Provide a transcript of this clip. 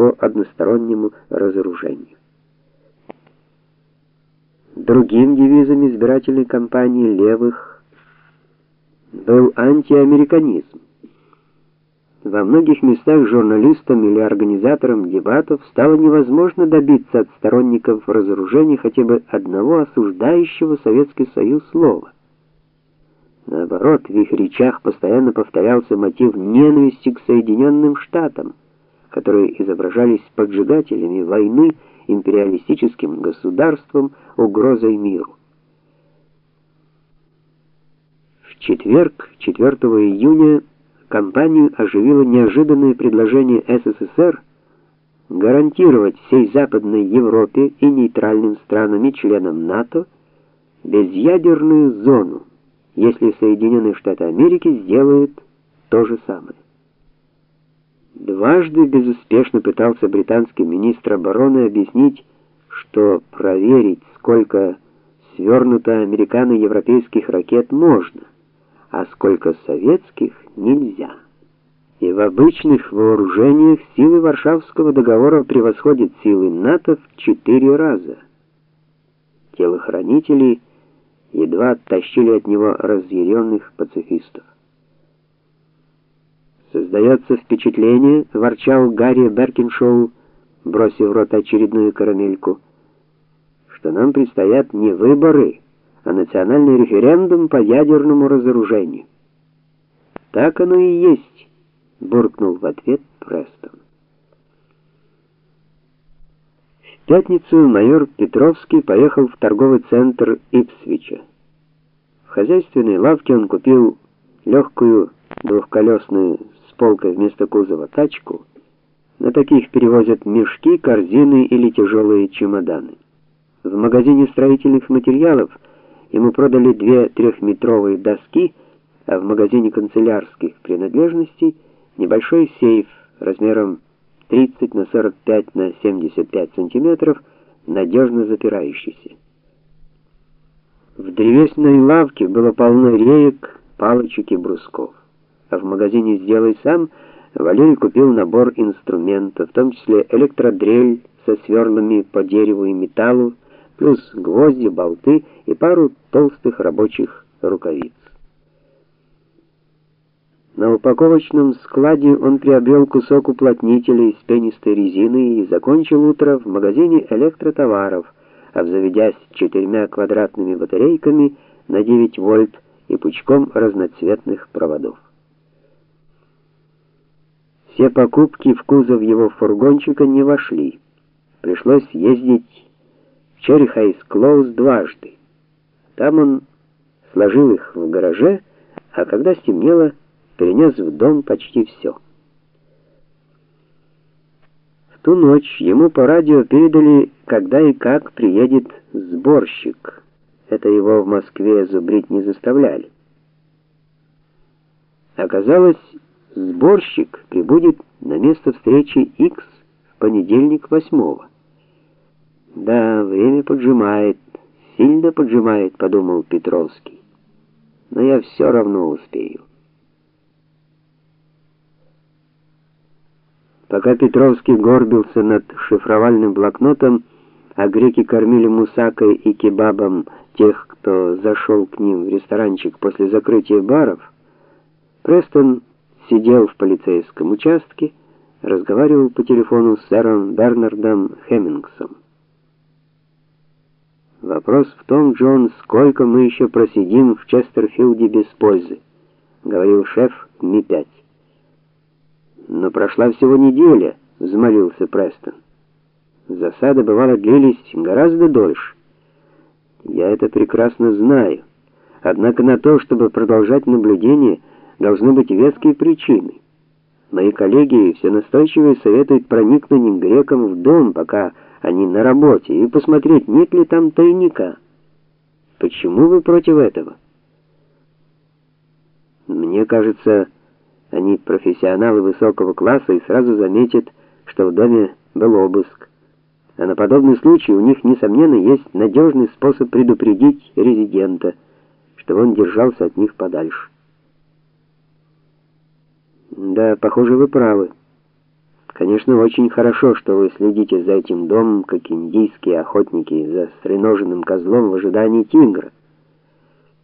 по одностороннему разоружению. Другим девизом избирательной кампании левых был антиамериканизм. Во многих местах журналистам или организаторам дебатов стало невозможно добиться от сторонников разоружения хотя бы одного осуждающего Советский Союз слова. Наоборот, в их речах постоянно повторялся мотив ненависти к Соединенным Штатам, которые изображались поджигателями войны, империалистическим государством, угрозой миру. В четверг, 4 июня, компанию оживило неожиданное предложение СССР гарантировать всей Западной Европе и нейтральным странам и членам НАТО безъядерную зону, если Соединенные Штаты Америки сделают то же самое. Дважды безуспешно пытался британский министр обороны объяснить, что проверить, сколько свернуто американо-европейских ракет можно, а сколько советских нельзя. И в обычных вооружениях силы Варшавского договора превосходят силы НАТО в четыре раза. Телохранители едва оттащили от него разъяренных пацифистов. Создается впечатление, ворчал Гарри Беркиншоу, бросив в рот очередную карамельку, что нам предстоят не выборы, а национальный референдум по ядерному разоружению. Так оно и есть, буркнул в ответ Престон. В пятницу майор Петровский поехал в торговый центр Ипсвича. В хозяйственной лавке он купил легкую двухколесную полкой вместо кузова тачку. На таких перевозят мешки, корзины или тяжелые чемоданы. В магазине строительных материалов ему продали две трехметровые доски, а в магазине канцелярских принадлежностей небольшой сейф размером 30 на 45 на 75 сантиметров, надежно запирающийся. В древесной лавке было полно реек, палочек и брусков. А в магазине «Сделай сам» Валерий купил набор инструментов, в том числе электродрель со сверлами по дереву и металлу, плюс гвозди, болты и пару толстых рабочих рукавиц. На упаковочном складе он приобрел кусок уплотнителя из пенистой резины и закончил утро в магазине электротоваров, обзаведясь четырьмя квадратными батарейками на 9 вольт и пучком разноцветных проводов. Все покупки в кузов его фургончика не вошли. Пришлось ездить в Черри Клоуз дважды. Там он сложил их в гараже, а когда стемнело, перенес в дом почти все. В ту ночь ему по радио передали, когда и как приедет сборщик. Это его в Москве зубрить не заставляли. Оказалось, сборщик прибудет на место встречи X в понедельник 8 Да, время поджимает, сильно поджимает, подумал Петровский. Но я все равно успею. Пока Петровский горбился над шифровальным блокнотом, а греки кормили мусакой и кебабом тех, кто зашел к ним в ресторанчик после закрытия баров, Престон сидел в полицейском участке, разговаривал по телефону с сэром Бернардом Хеммингсом. Вопрос в том, Джон, сколько мы еще просидим в Честерфилде без пользы, говорил шеф Ми-5. Но прошла всего неделя, взмолился Престон. Засады бывало длились гораздо дольше. Я это прекрасно знаю. Однако на то, чтобы продолжать наблюдение, должны быть веские причины. Мои коллеги все настойчиво советуют проникнуть грекам в дом, пока они на работе, и посмотреть, нет ли там тайника. Почему вы против этого? Мне кажется, они профессионалы высокого класса и сразу заметят, что в доме был обыск. А на подобный случай у них несомненно есть надежный способ предупредить резидента, чтобы он держался от них подальше. Да, похоже, вы правы. Конечно, очень хорошо, что вы следите за этим домом, как индийские охотники за стреноженным козлом в ожидании тигра.